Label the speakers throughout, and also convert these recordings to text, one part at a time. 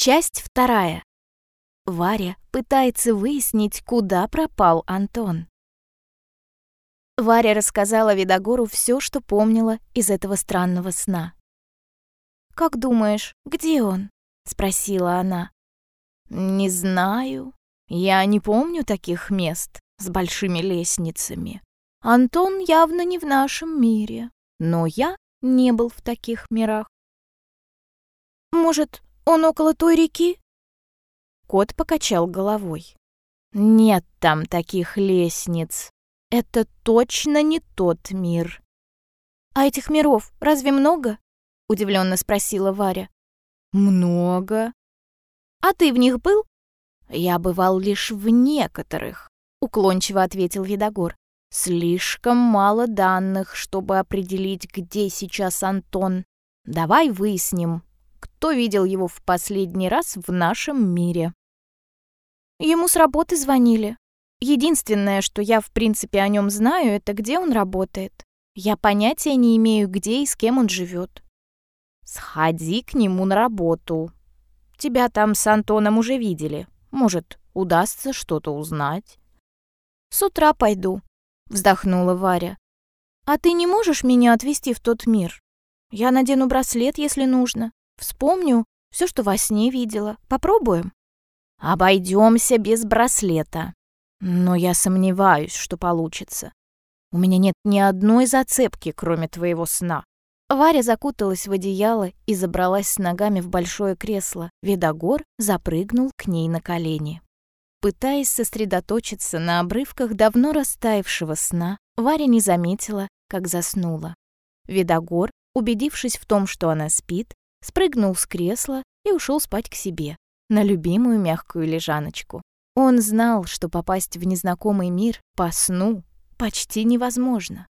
Speaker 1: Часть вторая. Варя пытается выяснить, куда пропал Антон. Варя рассказала Видогору все, что помнила из этого странного сна. «Как думаешь, где он?» — спросила она. «Не знаю. Я не помню таких мест с большими лестницами. Антон явно не в нашем мире, но я не был в таких мирах. Может, он около той реки?» Кот покачал головой. «Нет там таких лестниц. Это точно не тот мир». «А этих миров разве много?» — удивленно спросила Варя. «Много». «А ты в них был?» «Я бывал лишь в некоторых», — уклончиво ответил Видогор. «Слишком мало данных, чтобы определить, где сейчас Антон. Давай выясним, кто видел его в последний раз в нашем мире. Ему с работы звонили. Единственное, что я в принципе о нем знаю, это где он работает. Я понятия не имею, где и с кем он живет. Сходи к нему на работу. Тебя там с Антоном уже видели. Может, удастся что-то узнать. С утра пойду, вздохнула Варя. А ты не можешь меня отвезти в тот мир? Я надену браслет, если нужно. Вспомню все, что во сне видела. Попробуем. Обойдемся без браслета. Но я сомневаюсь, что получится. У меня нет ни одной зацепки, кроме твоего сна. Варя закуталась в одеяло и забралась с ногами в большое кресло. Видогор запрыгнул к ней на колени. Пытаясь сосредоточиться на обрывках давно растаявшего сна, Варя не заметила, как заснула. Видогор, убедившись в том, что она спит, спрыгнул с кресла и ушел спать к себе, на любимую мягкую лежаночку. Он знал, что попасть в незнакомый мир по сну почти невозможно.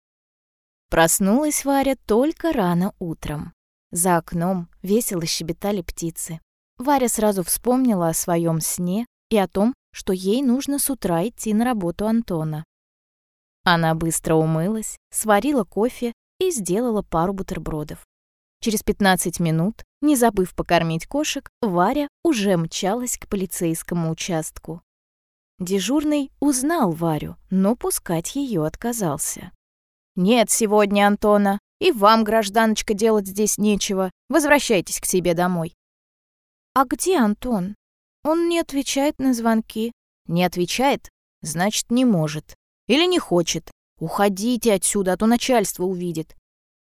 Speaker 1: Проснулась Варя только рано утром. За окном весело щебетали птицы. Варя сразу вспомнила о своем сне и о том, что ей нужно с утра идти на работу Антона. Она быстро умылась, сварила кофе и сделала пару бутербродов. Через 15 минут, не забыв покормить кошек, Варя уже мчалась к полицейскому участку. Дежурный узнал Варю, но пускать ее отказался. «Нет сегодня Антона, и вам, гражданочка, делать здесь нечего. Возвращайтесь к себе домой». «А где Антон? Он не отвечает на звонки». «Не отвечает? Значит, не может. Или не хочет. Уходите отсюда, а то начальство увидит».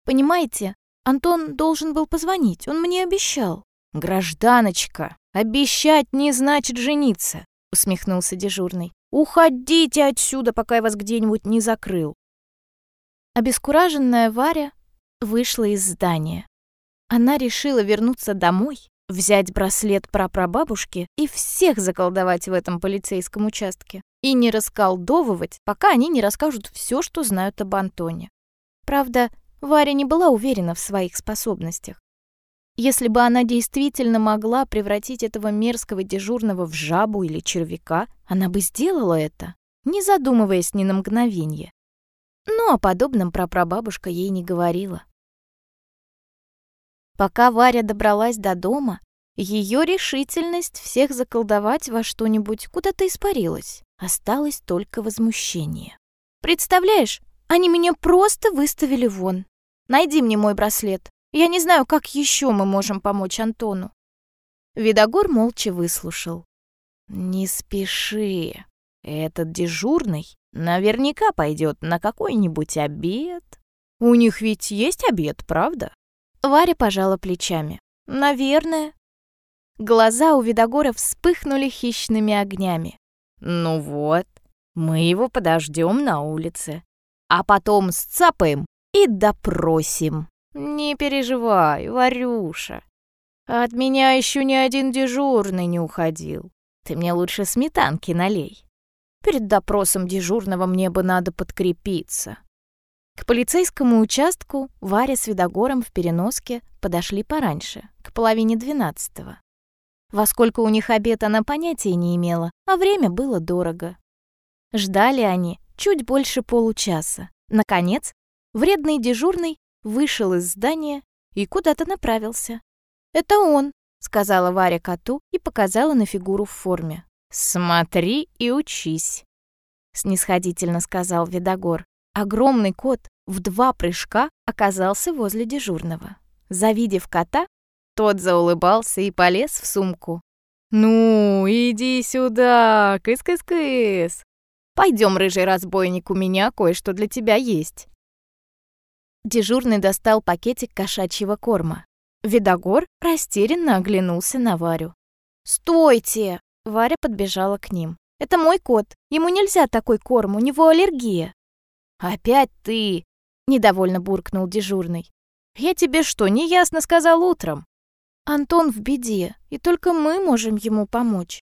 Speaker 1: «Понимаете, Антон должен был позвонить, он мне обещал. «Гражданочка, обещать не значит жениться», — усмехнулся дежурный. «Уходите отсюда, пока я вас где-нибудь не закрыл». Обескураженная Варя вышла из здания. Она решила вернуться домой, взять браслет прапрабабушки и всех заколдовать в этом полицейском участке. И не расколдовывать, пока они не расскажут все, что знают об Антоне. Правда, Варя не была уверена в своих способностях. Если бы она действительно могла превратить этого мерзкого дежурного в жабу или червяка, она бы сделала это, не задумываясь ни на мгновение. Но о подобном прапрабабушка ей не говорила. Пока Варя добралась до дома, ее решительность всех заколдовать во что-нибудь куда-то испарилась. Осталось только возмущение. «Представляешь, они меня просто выставили вон. Найди мне мой браслет. Я не знаю, как еще мы можем помочь Антону». Видогор молча выслушал. «Не спеши. Этот дежурный наверняка пойдет на какой-нибудь обед. У них ведь есть обед, правда?» Варя пожала плечами. «Наверное». Глаза у Видогора вспыхнули хищными огнями. «Ну вот, мы его подождем на улице а потом сцапаем и допросим. Не переживай, Варюша. От меня еще ни один дежурный не уходил. Ты мне лучше сметанки налей. Перед допросом дежурного мне бы надо подкрепиться. К полицейскому участку Варя с Видогором в переноске подошли пораньше, к половине двенадцатого. Во сколько у них обед она понятия не имела, а время было дорого. Ждали они чуть больше получаса. Наконец, вредный дежурный вышел из здания и куда-то направился. «Это он», — сказала Варя коту и показала на фигуру в форме. «Смотри и учись», — снисходительно сказал Видогор. Огромный кот в два прыжка оказался возле дежурного. Завидев кота, тот заулыбался и полез в сумку. «Ну, иди сюда, кыс-кыс-кыс! Пойдем, рыжий разбойник, у меня кое-что для тебя есть». Дежурный достал пакетик кошачьего корма. Видогор растерянно оглянулся на Варю. «Стойте!» Варя подбежала к ним. «Это мой кот. Ему нельзя такой корм, у него аллергия». «Опять ты!» — недовольно буркнул дежурный. «Я тебе что, неясно сказал утром?» «Антон в беде, и только мы можем ему помочь».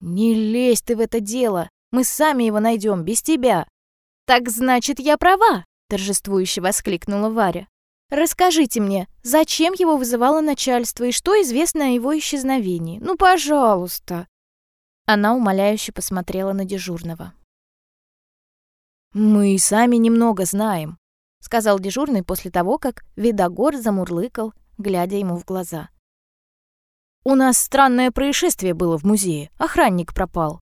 Speaker 1: «Не лезь ты в это дело, мы сами его найдем без тебя». «Так значит, я права!» — торжествующе воскликнула Варя. «Расскажите мне, зачем его вызывало начальство и что известно о его исчезновении? Ну, пожалуйста!» Она умоляюще посмотрела на дежурного. «Мы и сами немного знаем», — сказал дежурный после того, как Видогор замурлыкал, глядя ему в глаза. «У нас странное происшествие было в музее. Охранник пропал».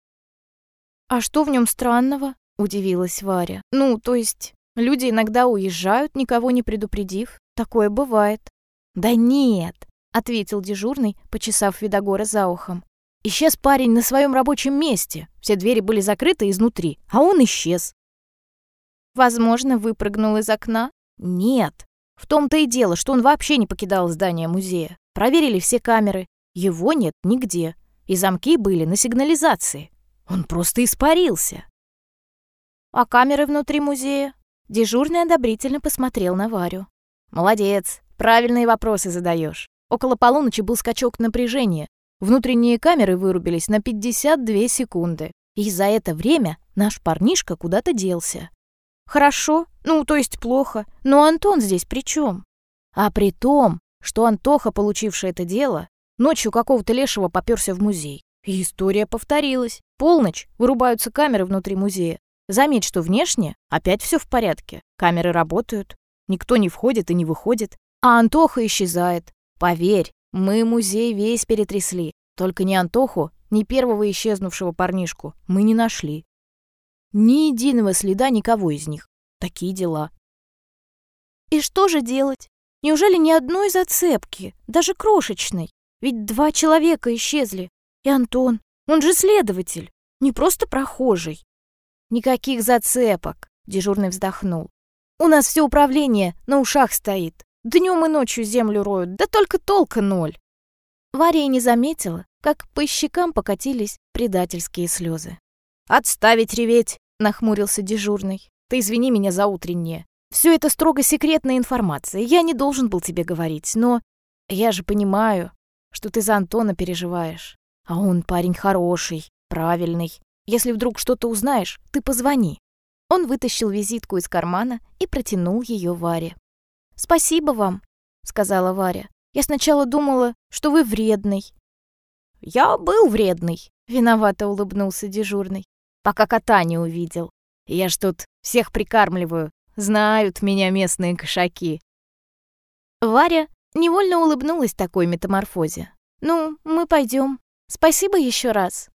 Speaker 1: «А что в нем странного?» — удивилась Варя. «Ну, то есть, люди иногда уезжают, никого не предупредив. Такое бывает». «Да нет», — ответил дежурный, почесав Видогора за ухом. «Исчез парень на своем рабочем месте. Все двери были закрыты изнутри, а он исчез. Возможно, выпрыгнул из окна? Нет. В том-то и дело, что он вообще не покидал здание музея. Проверили все камеры. Его нет нигде. И замки были на сигнализации. Он просто испарился. А камеры внутри музея? Дежурный одобрительно посмотрел на Варю. Молодец, правильные вопросы задаешь. Около полуночи был скачок напряжения. Внутренние камеры вырубились на 52 секунды. И за это время наш парнишка куда-то делся. Хорошо, ну, то есть плохо, но Антон здесь при чем? А при том, что Антоха, получивший это дело, ночью какого-то лешего попёрся в музей. И история повторилась. Полночь, вырубаются камеры внутри музея. Заметь, что внешне опять все в порядке. Камеры работают, никто не входит и не выходит, а Антоха исчезает. Поверь, мы музей весь перетрясли. Только ни Антоху, ни первого исчезнувшего парнишку мы не нашли. Ни единого следа никого из них. Такие дела. И что же делать? Неужели ни одной зацепки, даже крошечной? Ведь два человека исчезли. И Антон, он же следователь, не просто прохожий. Никаких зацепок, дежурный вздохнул. У нас все управление на ушах стоит. Днем и ночью землю роют, да только толка ноль. Варя не заметила, как по щекам покатились предательские слезы. «Отставить реветь!» — нахмурился дежурный. «Ты извини меня за утреннее. Все это строго секретная информация. Я не должен был тебе говорить, но я же понимаю, что ты за Антона переживаешь. А он парень хороший, правильный. Если вдруг что-то узнаешь, ты позвони». Он вытащил визитку из кармана и протянул ее Варе. «Спасибо вам», — сказала Варя. «Я сначала думала, что вы вредный». «Я был вредный», — виновато улыбнулся дежурный пока кота не увидел. Я ж тут всех прикармливаю, знают меня местные кошаки». Варя невольно улыбнулась такой метаморфозе. «Ну, мы пойдем. Спасибо еще раз».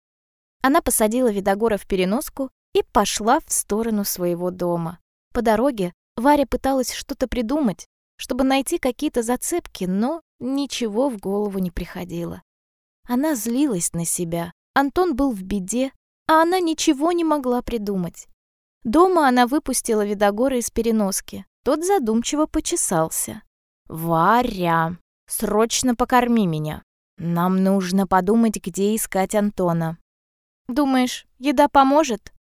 Speaker 1: Она посадила Видогора в переноску и пошла в сторону своего дома. По дороге Варя пыталась что-то придумать, чтобы найти какие-то зацепки, но ничего в голову не приходило. Она злилась на себя. Антон был в беде, а она ничего не могла придумать. Дома она выпустила Видогора из переноски. Тот задумчиво почесался. «Варя, срочно покорми меня. Нам нужно подумать, где искать Антона». «Думаешь, еда поможет?»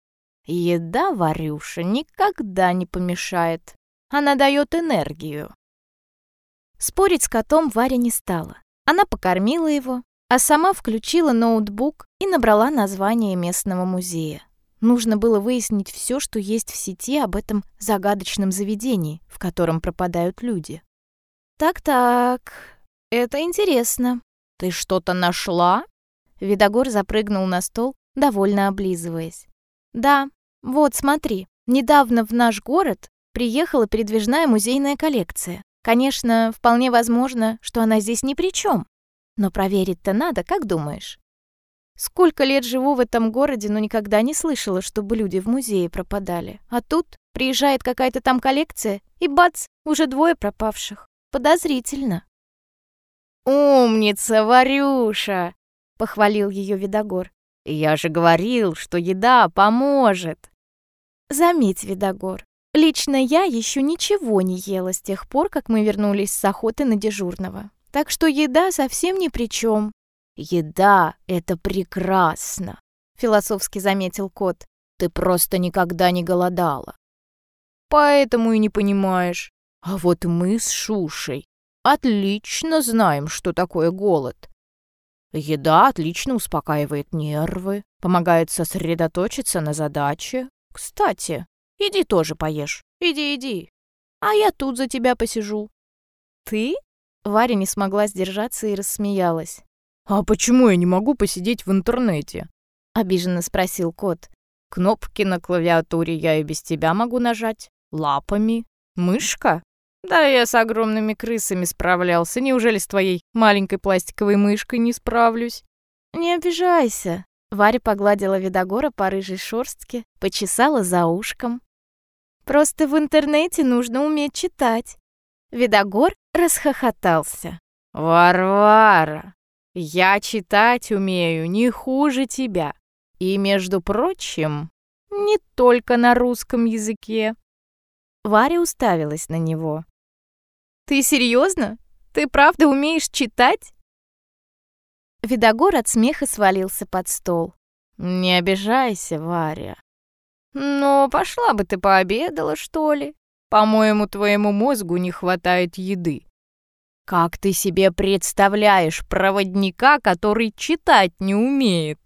Speaker 1: «Еда, Варюша, никогда не помешает. Она дает энергию». Спорить с котом Варя не стала. Она покормила его, а сама включила ноутбук и набрала название местного музея. Нужно было выяснить все, что есть в сети об этом загадочном заведении, в котором пропадают люди. «Так-так, это интересно. Ты что-то нашла?» Видогор запрыгнул на стол, довольно облизываясь. «Да, вот смотри, недавно в наш город приехала передвижная музейная коллекция. Конечно, вполне возможно, что она здесь ни при чем. Но проверить-то надо, как думаешь? Сколько лет живу в этом городе, но никогда не слышала, чтобы люди в музее пропадали. А тут приезжает какая-то там коллекция, и бац, уже двое пропавших. Подозрительно.
Speaker 2: «Умница, Варюша!» — похвалил ее Видогор. «Я же говорил, что еда поможет!»
Speaker 1: Заметь, Видогор, лично я еще ничего не ела с тех пор, как мы вернулись с охоты на дежурного. Так что еда совсем ни при чем.
Speaker 2: «Еда — это прекрасно», — философски заметил кот. «Ты просто никогда не голодала». «Поэтому и не понимаешь. А вот мы с Шушей отлично знаем, что такое голод. Еда отлично успокаивает нервы, помогает сосредоточиться на задаче. Кстати, иди тоже поешь. Иди, иди. А я тут за тебя посижу».
Speaker 1: «Ты?» Варя не смогла сдержаться и рассмеялась.
Speaker 2: «А почему я не могу посидеть в интернете?»
Speaker 1: — обиженно спросил кот.
Speaker 2: «Кнопки на клавиатуре я и без тебя могу нажать. Лапами. Мышка? Да я с огромными крысами справлялся. Неужели с твоей маленькой пластиковой мышкой не справлюсь?»
Speaker 1: «Не обижайся». Варя погладила Видогора по рыжей шорстке, почесала за ушком. «Просто в интернете нужно уметь читать». Видогор расхохотался.
Speaker 2: «Варвара, я читать умею не хуже тебя. И, между прочим, не только на русском языке.
Speaker 1: Варя уставилась на него. «Ты серьезно? Ты правда умеешь читать?» Видогор от смеха свалился под стол.
Speaker 2: «Не обижайся, Варя. Но пошла бы ты пообедала, что ли? По-моему, твоему мозгу не хватает еды. Как ты себе представляешь проводника, который читать не умеет?